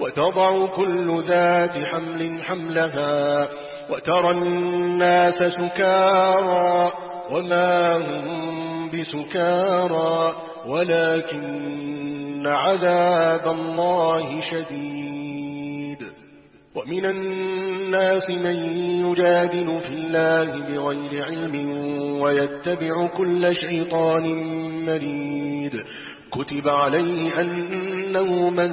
وتضع كل ذات حمل حملها وترى الناس سكارى وما هم بسكارى ولكن عذاب الله شديد. ومن الناس من يجادل في الله بغير علم ويتبع كل شيطان مريد. كتب عليه أنه من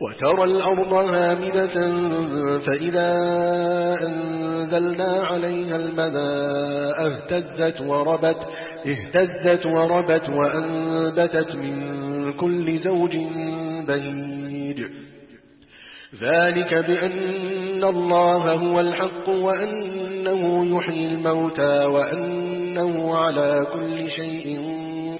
وترى الأرض هامدة فإذا أنزلنا عليها الماء اهتزت وربت اهتزت وربت وأنبتت من كل زوج بهيج. ذلك بأن الله هو الحق وأنه يحيي الموتى وأنه على كل شيء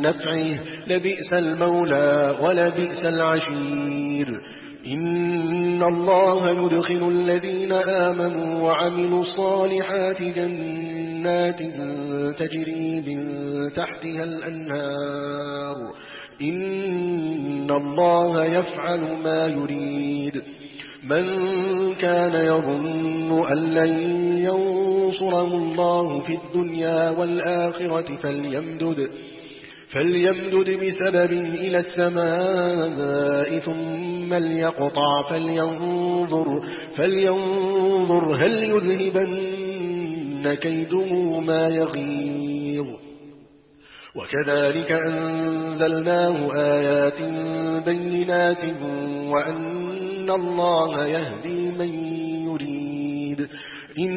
نفعه لبئس المولى ولبئس العشير. إن الله يدخل الذين آمنوا وعملوا الصالحات جنات تجري من تحتها الأنهار. إن الله يفعل ما يريد. من كان يظن أن لن ينصره الله في الدنيا والآخرة فليمدد. فليمدد بسبب إلى السماء ثم ليقطع فلينظر, فلينظر هل يذهبن كيده ما يغيظ. وكذلك أنزلناه آيات بينات وأن الله يهدي من يريد. إن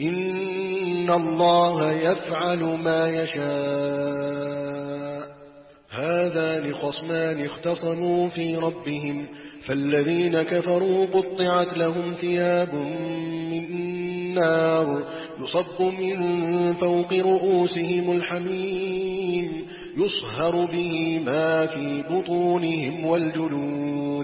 إن الله يفعل ما يشاء. هذا لخصمان اختصموا في ربهم فالذين كفروا قطعت لهم ثياب من نار يصب من فوق رؤوسهم الحميم يصهر به ما في بطونهم والجلود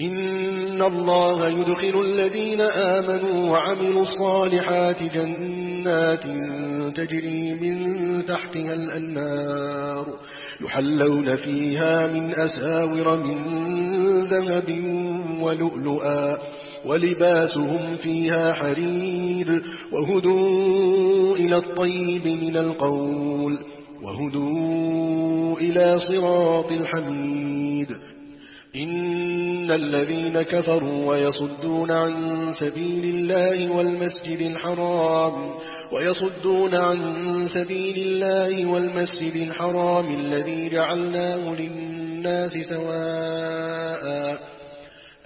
إن الله يدخل الذين آمنوا وعملوا الصالحات جنات تجري من تحتها الأنار يحلون فيها من أساور من ذهب ولؤلؤا ولباسهم فيها حرير وهدوا إلى الطيب من القول وهدوا إلى صراط الحميد إن الذين كفروا ويصدون عن سبيل الله والمسجد الحرام ويصدون عن سبيل الله والمسجد الحرام الذي جعلناه للناس سواء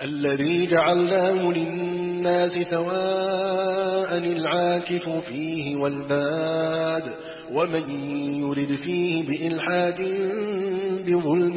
الذي جعلناه للناس سواء العاكف فيه والباد ومن يرد فيه بإلحاد بظلم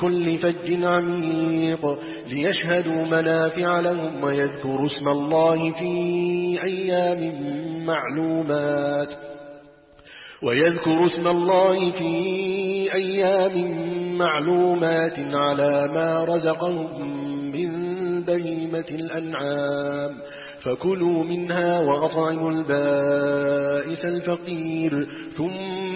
كل فج عميق ليشهدوا منافع لهم ويذكروا اسم الله في أيام معلومات ويذكر اسم الله في أيام معلومات على ما رزقهم من بهيمة الأنعام فكلوا منها وأطعموا البائس الفقير ثم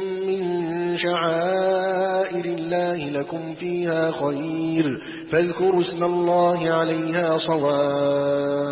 شعائر الله لكم فيها خير. فاذكروا اسم الله عليها صواف.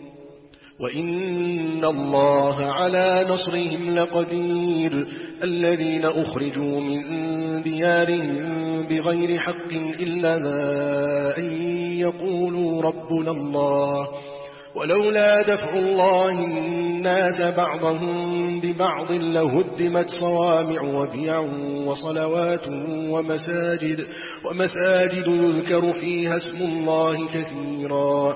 وإن الله على نصرهم لقدير الذين أخرجوا من ديارهم بغير حق إلا أن يقولوا ربنا الله ولولا دفع الله الناس بعضهم ببعض لهدمت صوامع وبيع وصلوات ومساجد ومساجد يذكر فيها اسم الله كثيرا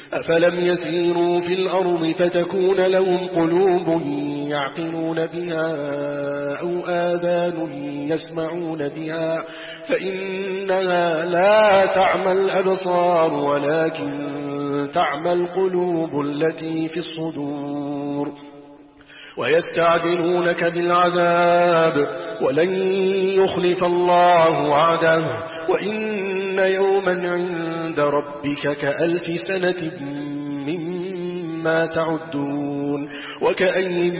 أفلم يسيروا في الأرض فتكون لهم قلوب يعقلون بها أو آذان يسمعون بها فإنها لا تعمى الأبصار ولكن تعمى القلوب التي في الصدور ويستعجلونك بالعذاب ولن يخلف الله وعده وإن يوما عند ربك كألف سنة مما تعدون وكأي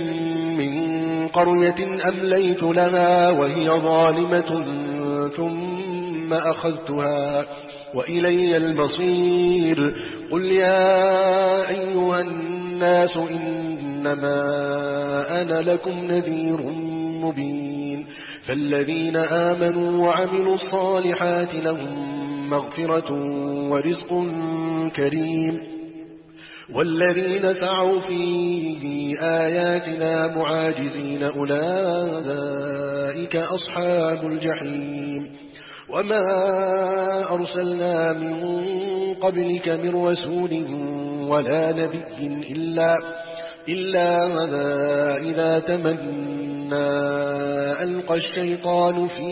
من قرية أمليت لها وهي ظالمة ثم أخذتها وإلي المصير قل يا أيها الناس إنما أنا لكم نذير مبين فالذين آمنوا وعملوا الصالحات لهم مغفرة ورزق كريم. والذين سعوا في آياتنا معاجزين أولئك أصحاب الجحيم. وما أرسلنا من قبلك من رسول ولا نبي إلا, إلا إذا تمنى ألقى الشيطان في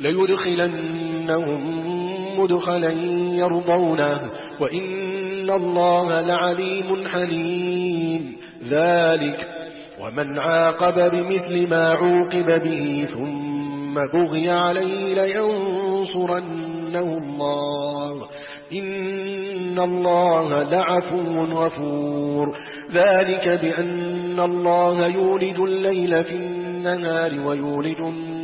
ليدخلنهم مدخلا يرضونه وإن الله لعليم حليم. ذلك ومن عاقب بمثل ما عوقب به ثم بغي عليه لينصرنه الله. إن الله لعفو غفور. ذلك بأن الله يولد الليل في النهار ويولد النهار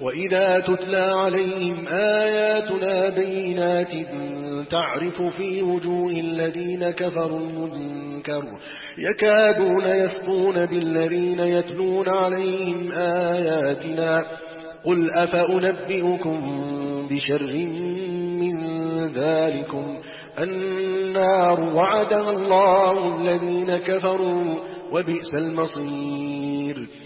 وإذا تتلى عليهم آياتنا بينات تعرف في وجوه الذين كفروا المنكر يكادون يسقون بالذين يتلون عليهم آياتنا قل أفأنبئكم بشر من ذلكم النار وعدها الله الذين كفروا وبئس المصير